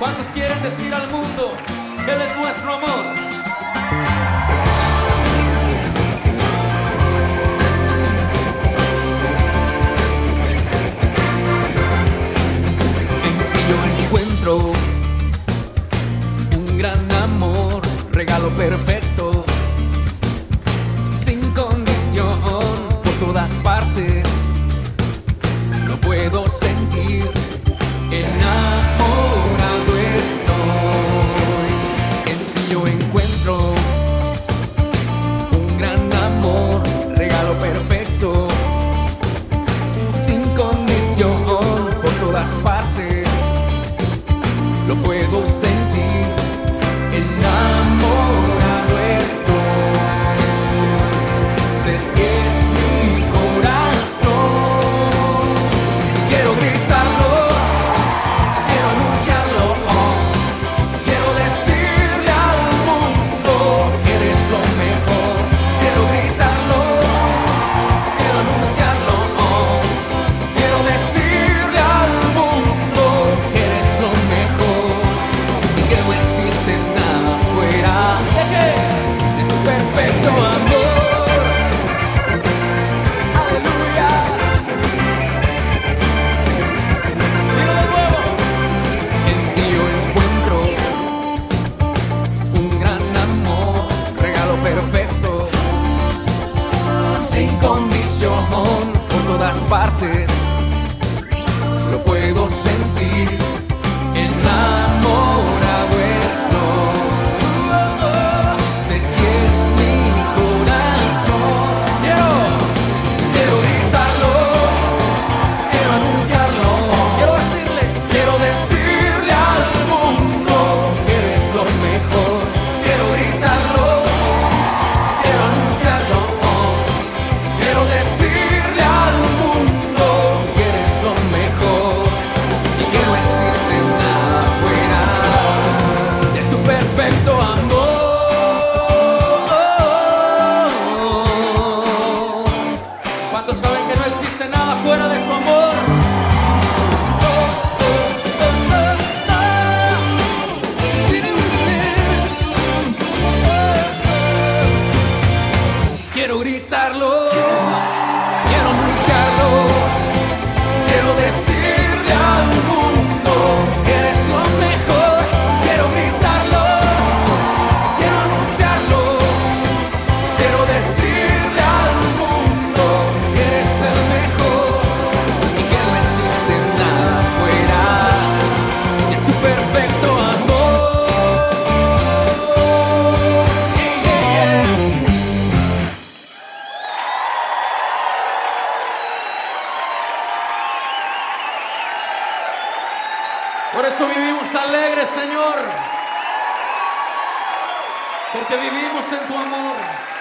¿Cuántos quieren decir al mundo que Él es nuestro amor? encuentro un gran amor, regalo perfecto de tu perfecto amor. Aleluya. Dilo de nuevo. En ti yo encuentro un gran amor, regalo perfecto, sin condición, por todas partes. Lo puedo sentir fuera de su amor. Quiero gritarlo. Por eso vivimos alegres, Señor. Porque vivimos en tu amor.